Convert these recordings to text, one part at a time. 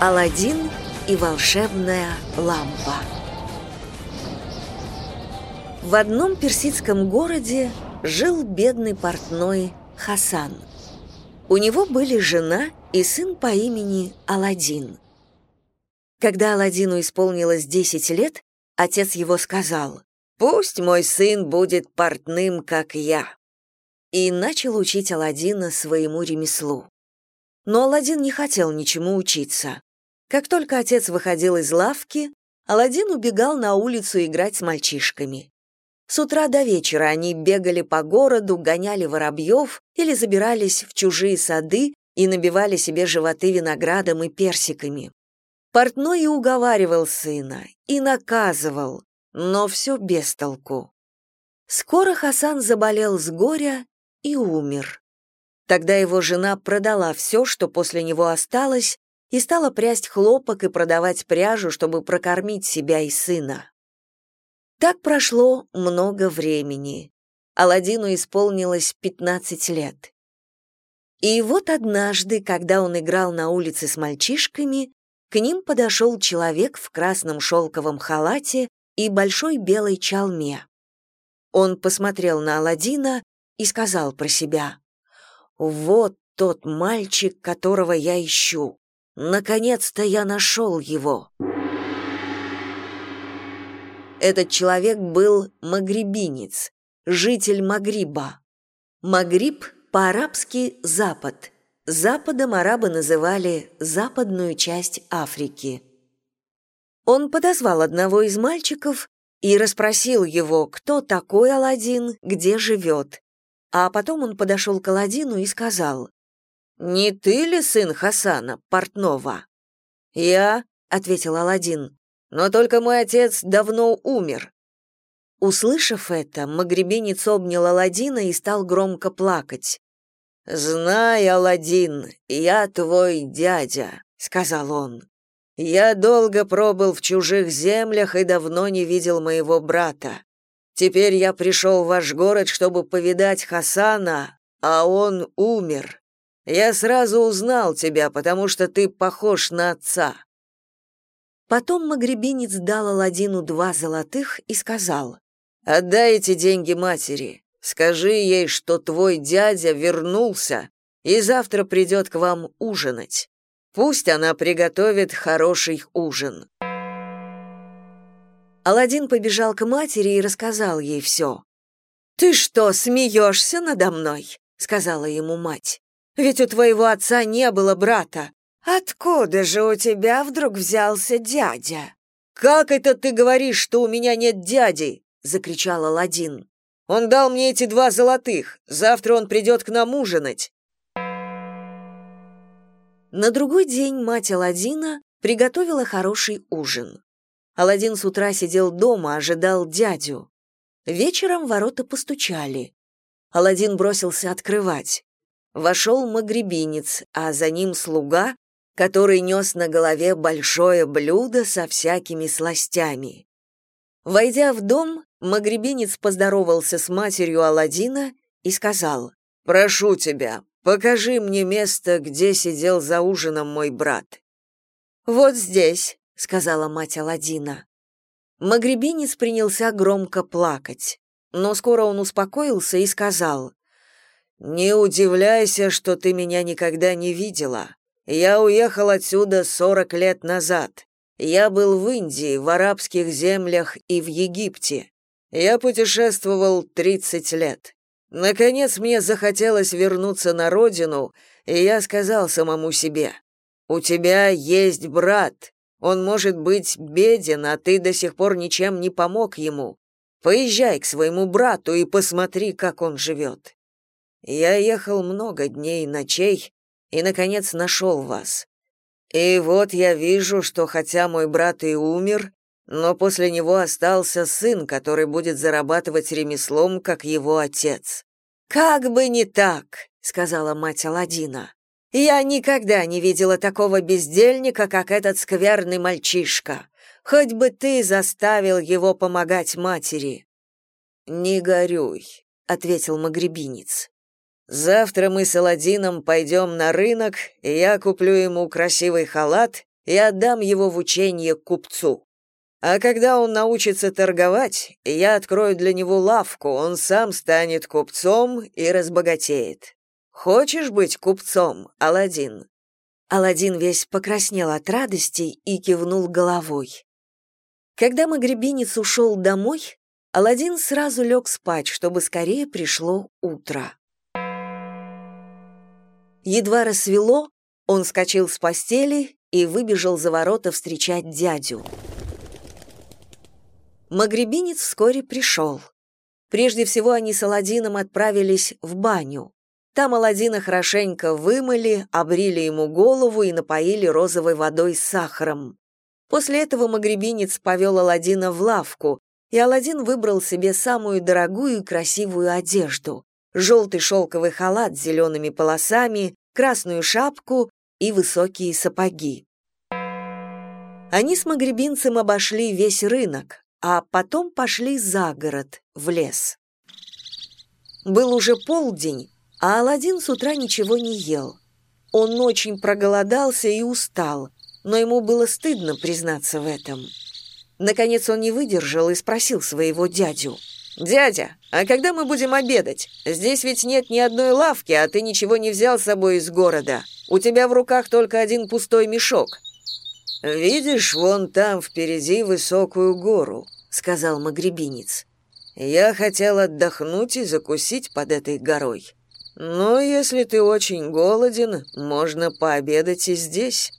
Аладдин и волшебная лампа. В одном персидском городе жил бедный портной Хасан. У него были жена и сын по имени Аладдин. Когда Аладдину исполнилось 10 лет, отец его сказал, «Пусть мой сын будет портным, как я», и начал учить Аладдина своему ремеслу. Но Аладдин не хотел ничему учиться. Как только отец выходил из лавки, Аладдин убегал на улицу играть с мальчишками. С утра до вечера они бегали по городу, гоняли воробьев или забирались в чужие сады и набивали себе животы виноградом и персиками. Портной и уговаривал сына, и наказывал, но все без толку. Скоро Хасан заболел с горя и умер. Тогда его жена продала все, что после него осталось, и стала прясть хлопок и продавать пряжу, чтобы прокормить себя и сына. Так прошло много времени. Аладдину исполнилось 15 лет. И вот однажды, когда он играл на улице с мальчишками, к ним подошел человек в красном шелковом халате и большой белой чалме. Он посмотрел на Аладдина и сказал про себя, «Вот тот мальчик, которого я ищу. Наконец-то я нашел его. Этот человек был магрибинец, житель Магриба. Магриб по-арабски «запад». Западом арабы называли западную часть Африки. Он подозвал одного из мальчиков и расспросил его, кто такой Аладдин, где живет. А потом он подошел к Аладдину и сказал, «Не ты ли сын Хасана, портного?» «Я», — ответил Аладдин, «но только мой отец давно умер». Услышав это, магребинец обнял Аладдина и стал громко плакать. «Знай, Аладдин, я твой дядя», — сказал он. «Я долго пробыл в чужих землях и давно не видел моего брата. Теперь я пришел в ваш город, чтобы повидать Хасана, а он умер. Я сразу узнал тебя, потому что ты похож на отца». Потом магребинец дал Аладдину два золотых и сказал, «Отдай эти деньги матери. Скажи ей, что твой дядя вернулся и завтра придет к вам ужинать. Пусть она приготовит хороший ужин». Аладдин побежал к матери и рассказал ей все. «Ты что, смеешься надо мной?» — сказала ему мать. Ведь у твоего отца не было брата. Откуда же у тебя вдруг взялся дядя? Как это ты говоришь, что у меня нет дяди? закричал Аладдин. Он дал мне эти два золотых. Завтра он придет к нам ужинать. На другой день мать Аладдина приготовила хороший ужин. Аладдин с утра сидел дома, ожидал дядю. Вечером ворота постучали. Аладдин бросился открывать. Вошел магребинец, а за ним слуга, который нес на голове большое блюдо со всякими сластями. Войдя в дом, магребинец поздоровался с матерью Аладдина и сказал, «Прошу тебя, покажи мне место, где сидел за ужином мой брат». «Вот здесь», — сказала мать Аладдина. Магребинец принялся громко плакать, но скоро он успокоился и сказал, «Не удивляйся, что ты меня никогда не видела. Я уехал отсюда сорок лет назад. Я был в Индии, в арабских землях и в Египте. Я путешествовал тридцать лет. Наконец мне захотелось вернуться на родину, и я сказал самому себе, «У тебя есть брат. Он может быть беден, а ты до сих пор ничем не помог ему. Поезжай к своему брату и посмотри, как он живет». Я ехал много дней и ночей и, наконец, нашел вас. И вот я вижу, что хотя мой брат и умер, но после него остался сын, который будет зарабатывать ремеслом, как его отец. «Как бы не так», — сказала мать Аладдина. «Я никогда не видела такого бездельника, как этот скверный мальчишка. Хоть бы ты заставил его помогать матери». «Не горюй», — ответил магребинец. Завтра мы с Аладдином пойдем на рынок, и я куплю ему красивый халат и отдам его в учение купцу. А когда он научится торговать, я открою для него лавку, он сам станет купцом и разбогатеет. Хочешь быть купцом, Аладдин? Аладдин весь покраснел от радости и кивнул головой. Когда магребинец ушел домой, Аладдин сразу лег спать, чтобы скорее пришло утро. Едва рассвело, он скочил с постели и выбежал за ворота встречать дядю. Магребинец вскоре пришел. Прежде всего они с Аладдином отправились в баню. Там Аладдина хорошенько вымыли, обрили ему голову и напоили розовой водой с сахаром. После этого магребинец повел Аладдина в лавку, и Аладдин выбрал себе самую дорогую и красивую одежду — желтый шелковый халат с зелеными полосами, красную шапку и высокие сапоги. Они с магребинцем обошли весь рынок, а потом пошли за город, в лес. Был уже полдень, а Аладдин с утра ничего не ел. Он очень проголодался и устал, но ему было стыдно признаться в этом. Наконец он не выдержал и спросил своего дядю. «Дядя, а когда мы будем обедать? Здесь ведь нет ни одной лавки, а ты ничего не взял с собой из города. У тебя в руках только один пустой мешок». «Видишь, вон там впереди высокую гору», — сказал магребинец. «Я хотел отдохнуть и закусить под этой горой. Но если ты очень голоден, можно пообедать и здесь.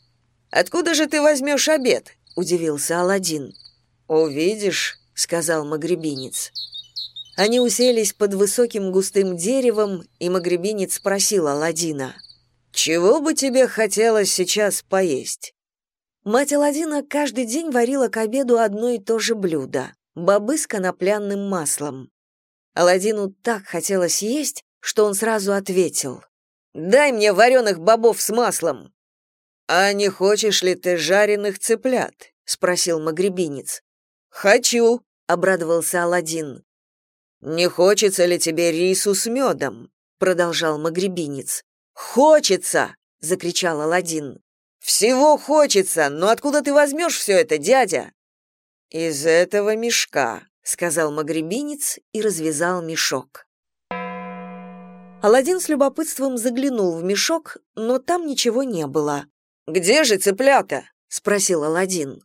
Откуда же ты возьмешь обед? удивился Аладдин. Увидишь, сказал магребинец. Они уселись под высоким густым деревом, и магребинец спросил Аладдина: "Чего бы тебе хотелось сейчас поесть?" Мать Аладдина каждый день варила к обеду одно и то же блюдо бобы с конопляным маслом. Аладдину так хотелось есть, что он сразу ответил. «Дай мне вареных бобов с маслом!» «А не хочешь ли ты жареных цыплят?» — спросил магребинец. «Хочу!» — обрадовался Аладдин. «Не хочется ли тебе рису с медом?» — продолжал магребинец. «Хочется!» — закричал Аладдин. «Всего хочется, но откуда ты возьмешь все это, дядя?» «Из этого мешка», — сказал магребинец и развязал мешок. Аладдин с любопытством заглянул в мешок, но там ничего не было. «Где же цыплята?» — спросил Аладдин.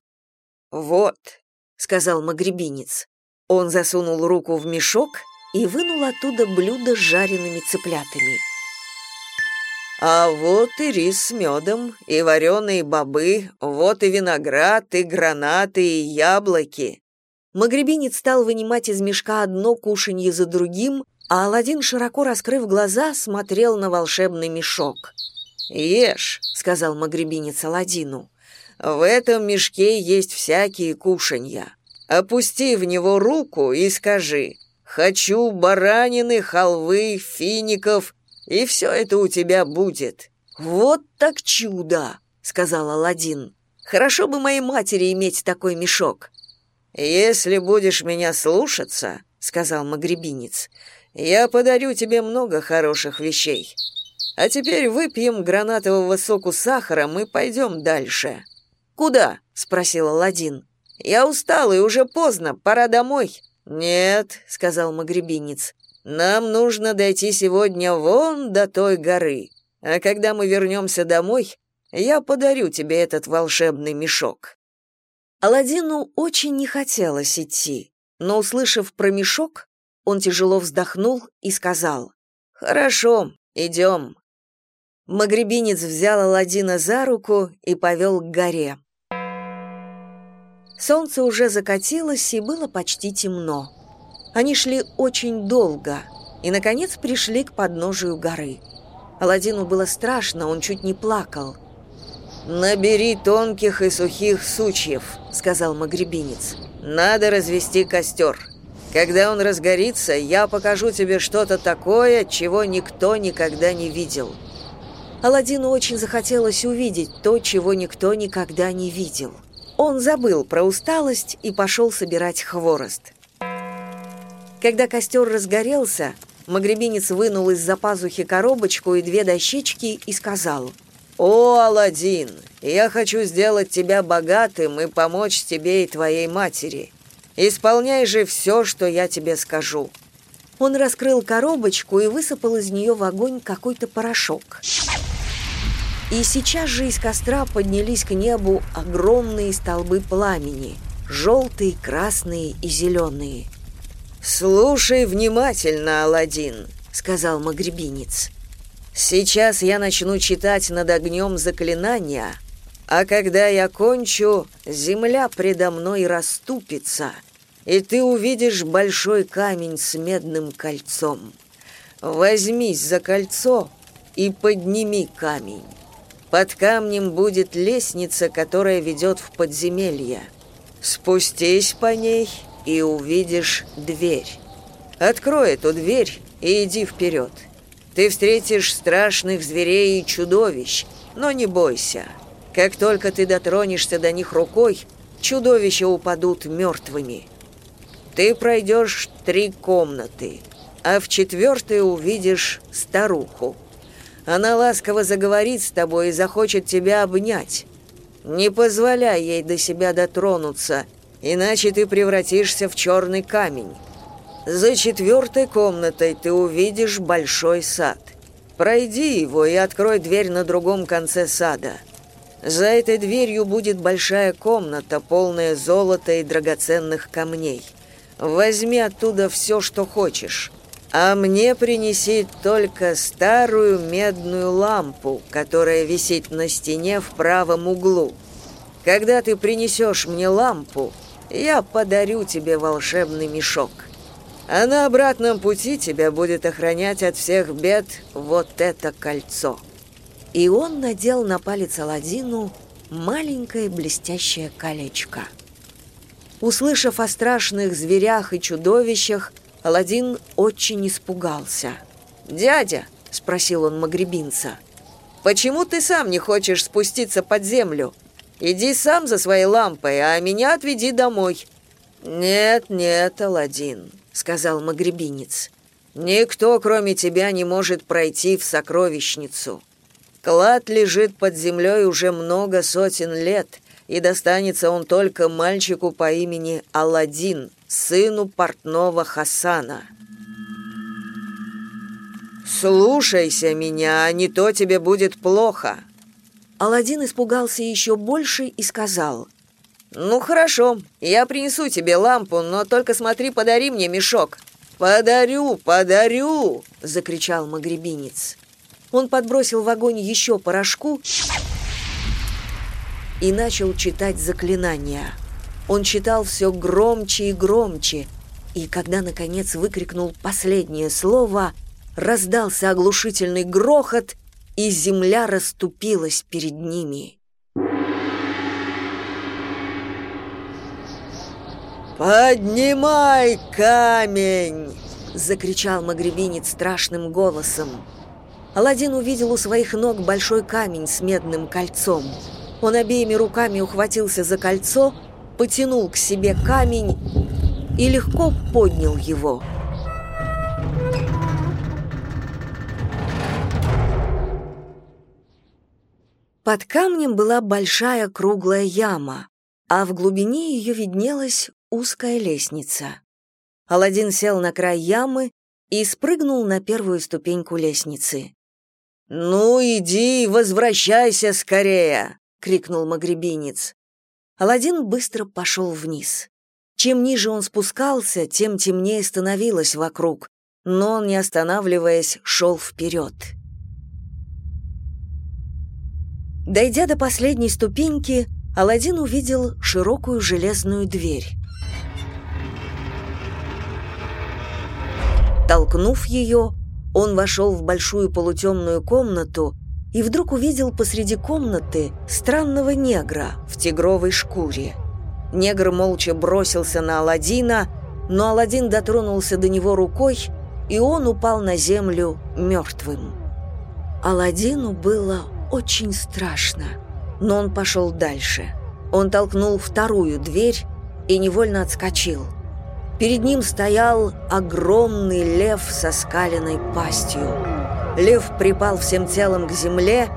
«Вот», — сказал магребинец. Он засунул руку в мешок и вынул оттуда блюдо с жареными цыплятами. «А вот и рис с медом, и вареные бобы, вот и виноград, и гранаты, и яблоки». Магребинец стал вынимать из мешка одно кушанье за другим, а Аладдин, широко раскрыв глаза, смотрел на волшебный мешок. «Ешь», — сказал магребинец Аладдину, — «в этом мешке есть всякие кушанья. Опусти в него руку и скажи, хочу баранины, халвы, фиников, и все это у тебя будет». «Вот так чудо!» — сказал Аладдин. «Хорошо бы моей матери иметь такой мешок». «Если будешь меня слушаться», — сказал магребинец, — я подарю тебе много хороших вещей. А теперь выпьем гранатового соку с сахаром и пойдем дальше». «Куда?» — спросил Аладдин. «Я устал, и уже поздно, пора домой». «Нет», — сказал магребинец, — «нам нужно дойти сегодня вон до той горы. А когда мы вернемся домой, я подарю тебе этот волшебный мешок». Аладдину очень не хотелось идти, но, услышав про мешок, он тяжело вздохнул и сказал, «Хорошо, идем». Магребинец взял Аладдина за руку и повел к горе. Солнце уже закатилось, и было почти темно. Они шли очень долго и, наконец, пришли к подножию горы. Аладдину было страшно, он чуть не плакал. «Набери тонких и сухих сучьев», — сказал магребинец. «Надо развести костер. Когда он разгорится, я покажу тебе что-то такое, чего никто никогда не видел». Аладдину очень захотелось увидеть то, чего никто никогда не видел. Он забыл про усталость и пошел собирать хворост. Когда костер разгорелся, магребинец вынул из-за пазухи коробочку и две дощечки и сказал «О, Аладдин, я хочу сделать тебя богатым и помочь тебе и твоей матери. Исполняй же все, что я тебе скажу». Он раскрыл коробочку и высыпал из нее в огонь какой-то порошок. И сейчас же из костра поднялись к небу огромные столбы пламени, желтые, красные и зеленые. «Слушай внимательно, Аладдин», — сказал магребинец. «Сейчас я начну читать над огнем заклинания, а когда я кончу, земля предо мной расступится, и ты увидишь большой камень с медным кольцом. Возьмись за кольцо и подними камень. Под камнем будет лестница, которая ведет в подземелье. Спустись по ней и увидишь дверь. Открой эту дверь и иди вперед. Ты встретишь страшных зверей и чудовищ, но не бойся. Как только ты дотронешься до них рукой, чудовища упадут мертвыми. Ты пройдешь три комнаты, а в четвертой увидишь старуху. Она ласково заговорит с тобой и захочет тебя обнять. Не позволяй ей до себя дотронуться, иначе ты превратишься в черный камень. За четвертой комнатой ты увидишь большой сад. Пройди его и открой дверь на другом конце сада. За этой дверью будет большая комната, полная золота и драгоценных камней. Возьми оттуда все, что хочешь а мне принеси только старую медную лампу, которая висит на стене в правом углу. Когда ты принесешь мне лампу, я подарю тебе волшебный мешок. А на обратном пути тебя будет охранять от всех бед вот это кольцо». И он надел на палец Аладдину маленькое блестящее колечко. Услышав о страшных зверях и чудовищах, Аладдин очень испугался. «Дядя», — спросил он магребинца, — «почему ты сам не хочешь спуститься под землю? Иди сам за своей лампой, а меня отведи домой». «Нет, нет, Аладдин», — сказал магребинец. «Никто, кроме тебя, не может пройти в сокровищницу. Клад лежит под землей уже много сотен лет, и достанется он только мальчику по имени Аладдин, сыну портного Хасана. «Слушайся меня, а не то тебе будет плохо». Аладдин испугался еще больше и сказал, «Ну хорошо, я принесу тебе лампу, но только смотри, подари мне мешок». «Подарю, подарю!» — закричал магребинец. Он подбросил в огонь еще порошку и начал читать заклинания. Он читал все громче и громче, и когда, наконец, выкрикнул последнее слово, раздался оглушительный грохот, и земля расступилась перед ними. «Поднимай камень!» — закричал магребинец страшным голосом. Аладдин увидел у своих ног большой камень с медным кольцом. Он обеими руками ухватился за кольцо — потянул к себе камень и легко поднял его. Под камнем была большая круглая яма, а в глубине ее виднелась узкая лестница. Аладдин сел на край ямы и спрыгнул на первую ступеньку лестницы. «Ну, иди, возвращайся скорее!» — крикнул магребинец. Аладдин быстро пошел вниз. Чем ниже он спускался, тем темнее становилось вокруг, но он, не останавливаясь, шел вперед. Дойдя до последней ступеньки, Аладдин увидел широкую железную дверь. Толкнув ее, он вошел в большую полутемную комнату, и вдруг увидел посреди комнаты странного негра в тигровой шкуре. Негр молча бросился на Аладдина, но Аладдин дотронулся до него рукой, и он упал на землю мертвым. Аладдину было очень страшно, но он пошел дальше. Он толкнул вторую дверь и невольно отскочил. Перед ним стоял огромный лев со скаленной пастью. Лев припал всем телом к земле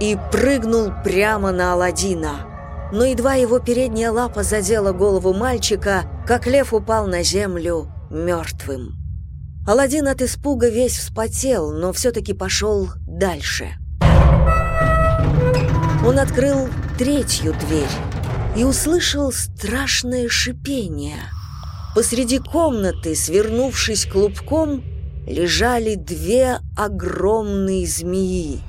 и прыгнул прямо на Аладдина. Но едва его передняя лапа задела голову мальчика, как лев упал на землю мертвым. Аладдин от испуга весь вспотел, но все-таки пошел дальше. Он открыл третью дверь и услышал страшное шипение. Посреди комнаты, свернувшись клубком, лежали две огромные змеи.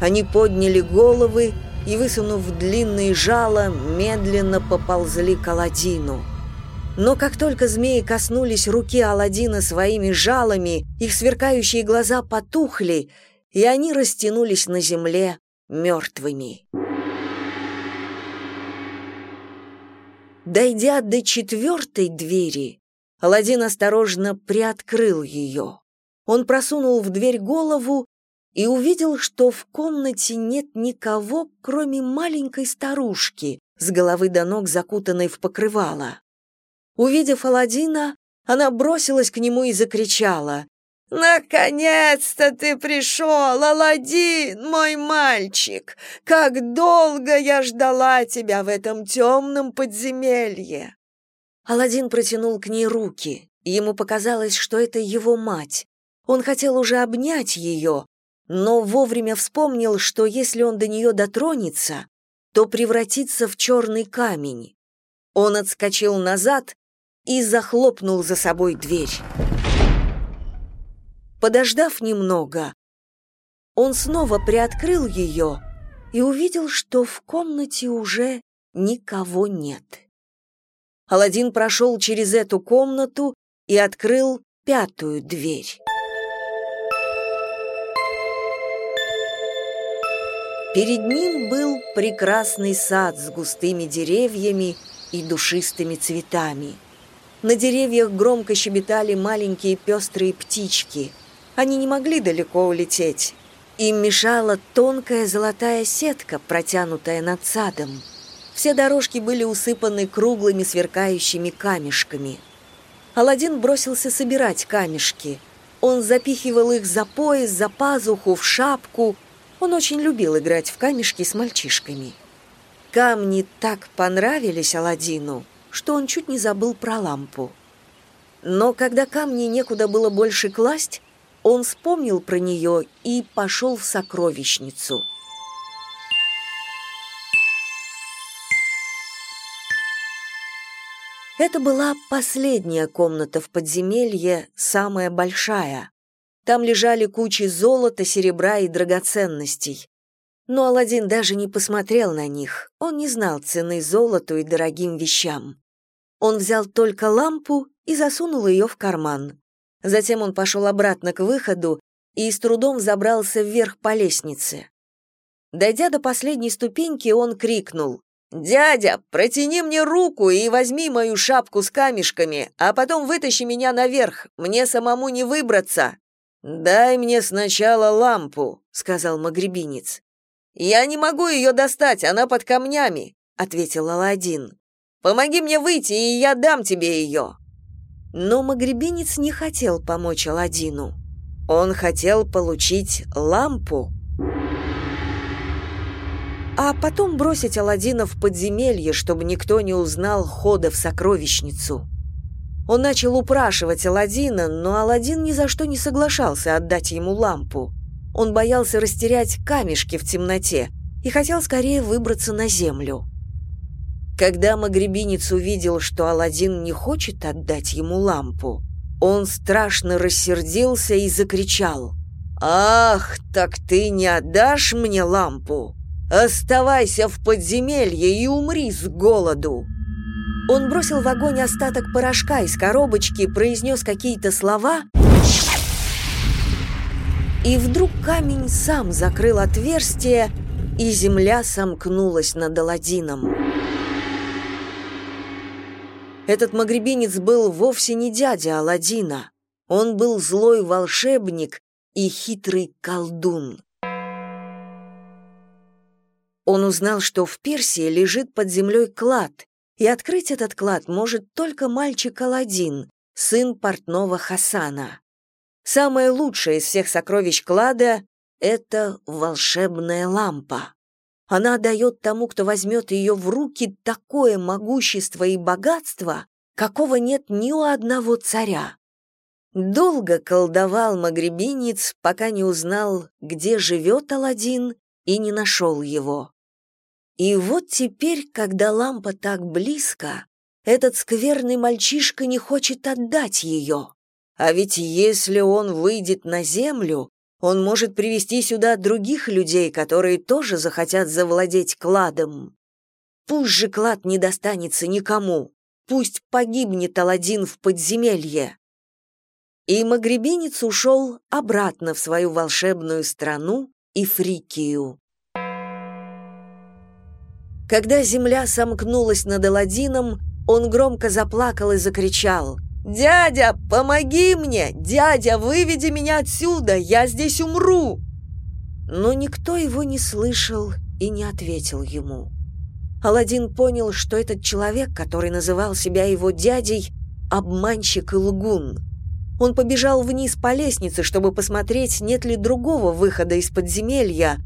Они подняли головы и, высунув длинные жало, медленно поползли к Аладдину. Но как только змеи коснулись руки Аладдина своими жалами, их сверкающие глаза потухли, и они растянулись на земле мертвыми. Дойдя до четвертой двери, Аладдин осторожно приоткрыл ее. Он просунул в дверь голову и увидел, что в комнате нет никого, кроме маленькой старушки, с головы до ног закутанной в покрывало. Увидев Аладдина, она бросилась к нему и закричала. «Наконец-то ты пришел, Аладдин, мой мальчик! Как долго я ждала тебя в этом темном подземелье!» Аладдин протянул к ней руки. Ему показалось, что это его мать. Он хотел уже обнять ее, но вовремя вспомнил, что если он до нее дотронется, то превратится в черный камень. Он отскочил назад и захлопнул за собой дверь. Подождав немного, он снова приоткрыл ее и увидел, что в комнате уже никого нет. Аладдин прошел через эту комнату и открыл пятую дверь. Перед ним был прекрасный сад с густыми деревьями и душистыми цветами. На деревьях громко щебетали маленькие пестрые птички. Они не могли далеко улететь. Им мешала тонкая золотая сетка, протянутая над садом. Все дорожки были усыпаны круглыми сверкающими камешками. Аладдин бросился собирать камешки. Он запихивал их за пояс, за пазуху, в шапку — он очень любил играть в камешки с мальчишками. Камни так понравились Аладдину, что он чуть не забыл про лампу. Но когда камни некуда было больше класть, он вспомнил про нее и пошел в сокровищницу. Это была последняя комната в подземелье, самая большая. Там лежали кучи золота, серебра и драгоценностей. Но Аладдин даже не посмотрел на них, он не знал цены золоту и дорогим вещам. Он взял только лампу и засунул ее в карман. Затем он пошел обратно к выходу и с трудом забрался вверх по лестнице. Дойдя до последней ступеньки, он крикнул «Дядя, протяни мне руку и возьми мою шапку с камешками, а потом вытащи меня наверх, мне самому не выбраться!» «Дай мне сначала лампу», — сказал магребинец. «Я не могу ее достать, она под камнями», — ответил Аладдин. «Помоги мне выйти, и я дам тебе ее». Но магребинец не хотел помочь Аладдину. Он хотел получить лампу. А потом бросить Аладдина в подземелье, чтобы никто не узнал хода в сокровищницу. Он начал упрашивать Аладдина, но Аладдин ни за что не соглашался отдать ему лампу. Он боялся растерять камешки в темноте и хотел скорее выбраться на землю. Когда магребинец увидел, что Аладдин не хочет отдать ему лампу, он страшно рассердился и закричал. «Ах, так ты не отдашь мне лампу? Оставайся в подземелье и умри с голоду!» Он бросил в огонь остаток порошка из коробочки, произнес какие-то слова, и вдруг камень сам закрыл отверстие, и земля сомкнулась над Аладдином. Этот магребинец был вовсе не дядя Аладдина. Он был злой волшебник и хитрый колдун. Он узнал, что в Персии лежит под землей клад, и открыть этот клад может только мальчик Аладдин, сын портного Хасана. Самое лучшее из всех сокровищ клада — это волшебная лампа. Она дает тому, кто возьмет ее в руки, такое могущество и богатство, какого нет ни у одного царя. Долго колдовал магребинец, пока не узнал, где живет Аладдин, и не нашел его. И вот теперь, когда лампа так близко, этот скверный мальчишка не хочет отдать ее. А ведь если он выйдет на землю, он может привести сюда других людей, которые тоже захотят завладеть кладом. Пусть же клад не достанется никому, пусть погибнет Аладдин в подземелье. И магребинец ушел обратно в свою волшебную страну Ифрикию. Когда земля сомкнулась над Аладдином, он громко заплакал и закричал «Дядя, помоги мне! Дядя, выведи меня отсюда! Я здесь умру!» Но никто его не слышал и не ответил ему. Аладдин понял, что этот человек, который называл себя его дядей, обманщик и лгун. Он побежал вниз по лестнице, чтобы посмотреть, нет ли другого выхода из подземелья,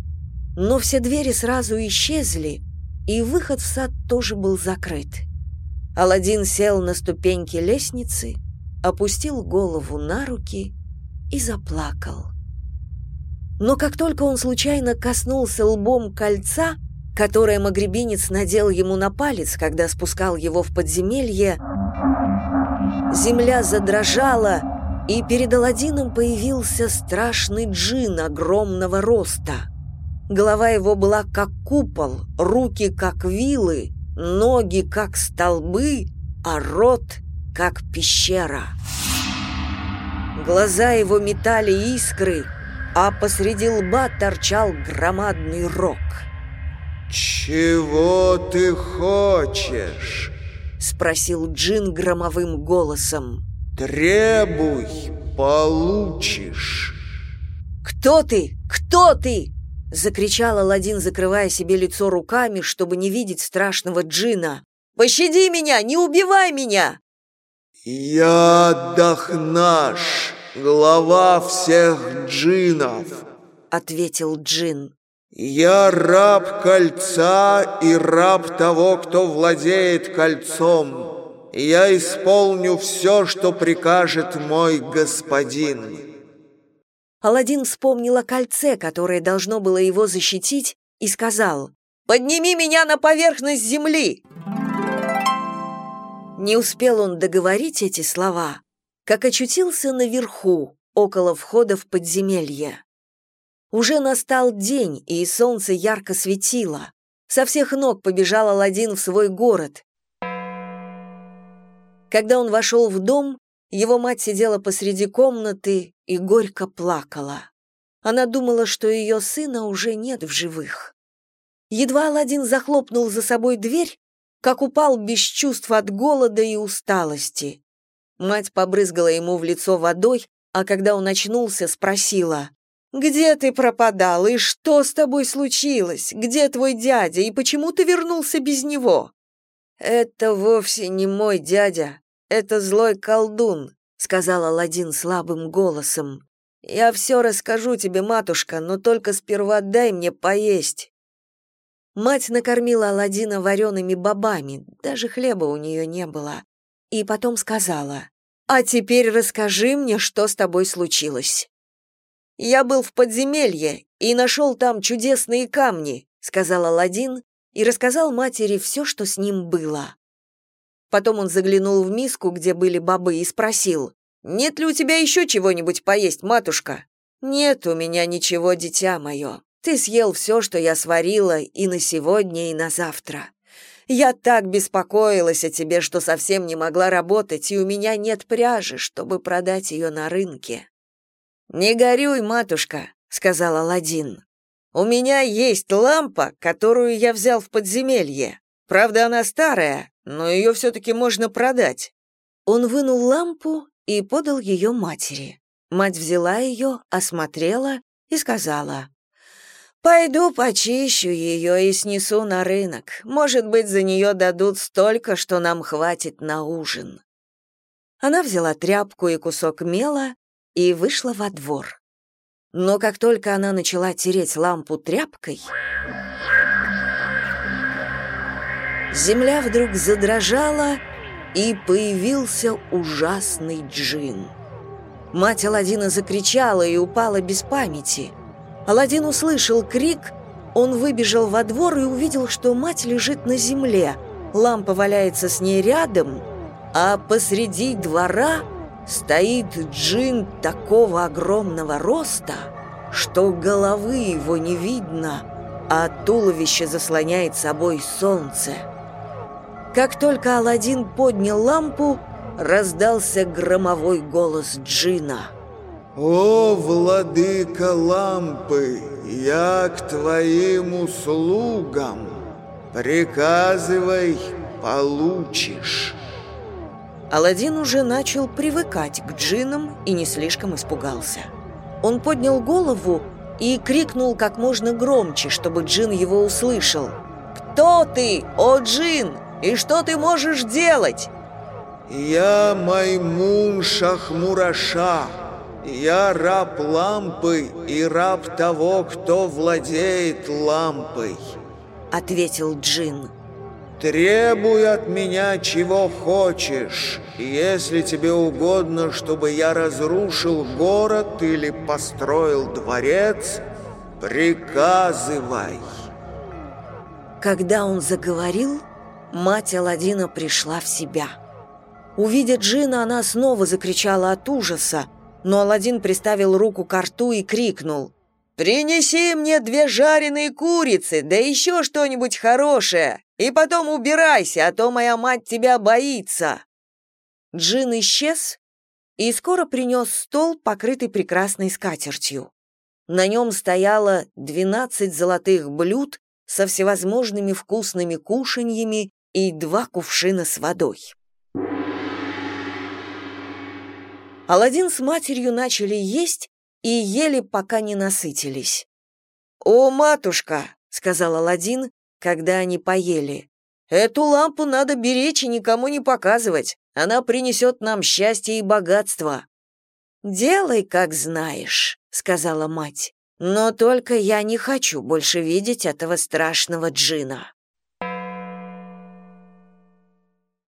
но все двери сразу исчезли, и выход в сад тоже был закрыт. Аладдин сел на ступеньки лестницы, опустил голову на руки и заплакал. Но как только он случайно коснулся лбом кольца, которое магребинец надел ему на палец, когда спускал его в подземелье, земля задрожала, и перед Аладдином появился страшный джин огромного роста. Голова его была как купол, руки как вилы, ноги как столбы, а рот как пещера. Глаза его метали искры, а посреди лба торчал громадный рог. «Чего ты хочешь?» — спросил Джин громовым голосом. «Требуй, получишь». «Кто ты? Кто ты?» Закричал Аладдин, закрывая себе лицо руками, чтобы не видеть страшного джина. «Пощади меня! Не убивай меня!» «Я Дахнаш, глава всех джинов», — ответил джин. «Я раб кольца и раб того, кто владеет кольцом. Я исполню все, что прикажет мой господин». Аладдин вспомнил о кольце, которое должно было его защитить, и сказал «Подними меня на поверхность земли!» Не успел он договорить эти слова, как очутился наверху, около входа в подземелье. Уже настал день, и солнце ярко светило. Со всех ног побежал Аладдин в свой город. Когда он вошел в дом, его мать сидела посреди комнаты и горько плакала. Она думала, что ее сына уже нет в живых. Едва Аладдин захлопнул за собой дверь, как упал без чувств от голода и усталости. Мать побрызгала ему в лицо водой, а когда он очнулся, спросила, «Где ты пропадал, и что с тобой случилось? Где твой дядя, и почему ты вернулся без него?» «Это вовсе не мой дядя, это злой колдун», — сказал Аладдин слабым голосом. «Я все расскажу тебе, матушка, но только сперва дай мне поесть». Мать накормила Аладдина вареными бобами, даже хлеба у нее не было, и потом сказала, «А теперь расскажи мне, что с тобой случилось». «Я был в подземелье и нашел там чудесные камни», — сказал Аладдин и рассказал матери все, что с ним было. Потом он заглянул в миску, где были бобы, и спросил, «Нет ли у тебя еще чего-нибудь поесть, матушка?» «Нет у меня ничего, дитя мое. Ты съел все, что я сварила и на сегодня, и на завтра. Я так беспокоилась о тебе, что совсем не могла работать, и у меня нет пряжи, чтобы продать ее на рынке». «Не горюй, матушка», — сказал Аладдин. «У меня есть лампа, которую я взял в подземелье. Правда, она старая, но ее все-таки можно продать». Он вынул лампу и подал ее матери. Мать взяла ее, осмотрела и сказала, «Пойду почищу ее и снесу на рынок. Может быть, за нее дадут столько, что нам хватит на ужин». Она взяла тряпку и кусок мела и вышла во двор. Но как только она начала тереть лампу тряпкой, земля вдруг задрожала, и появился ужасный джин. Мать Аладдина закричала и упала без памяти. Аладдин услышал крик, он выбежал во двор и увидел, что мать лежит на земле, лампа валяется с ней рядом, а посреди двора стоит джин такого огромного роста, что головы его не видно, а туловище заслоняет собой солнце. Как только Аладдин поднял лампу, раздался громовой голос Джина. «О, владыка лампы, я к твоим услугам. Приказывай, получишь». Аладдин уже начал привыкать к джинам и не слишком испугался. Он поднял голову и крикнул как можно громче, чтобы джин его услышал. «Кто ты, о джин? И что ты можешь делать?» «Я Маймун Шахмураша. Я раб лампы и раб того, кто владеет лампой», — ответил Джин. «Требуй от меня чего хочешь. Если тебе угодно, чтобы я разрушил город или построил дворец, приказывай». Когда он заговорил, Мать Аладдина пришла в себя. Увидя Джина, она снова закричала от ужаса, но Аладдин приставил руку к рту и крикнул «Принеси мне две жареные курицы, да еще что-нибудь хорошее, и потом убирайся, а то моя мать тебя боится». Джин исчез и скоро принес стол, покрытый прекрасной скатертью. На нем стояло двенадцать золотых блюд со всевозможными вкусными кушаньями и два кувшина с водой. Аладдин с матерью начали есть и ели, пока не насытились. «О, матушка!» — сказал Аладдин, когда они поели. «Эту лампу надо беречь и никому не показывать. Она принесет нам счастье и богатство». «Делай, как знаешь», — сказала мать. «Но только я не хочу больше видеть этого страшного джина».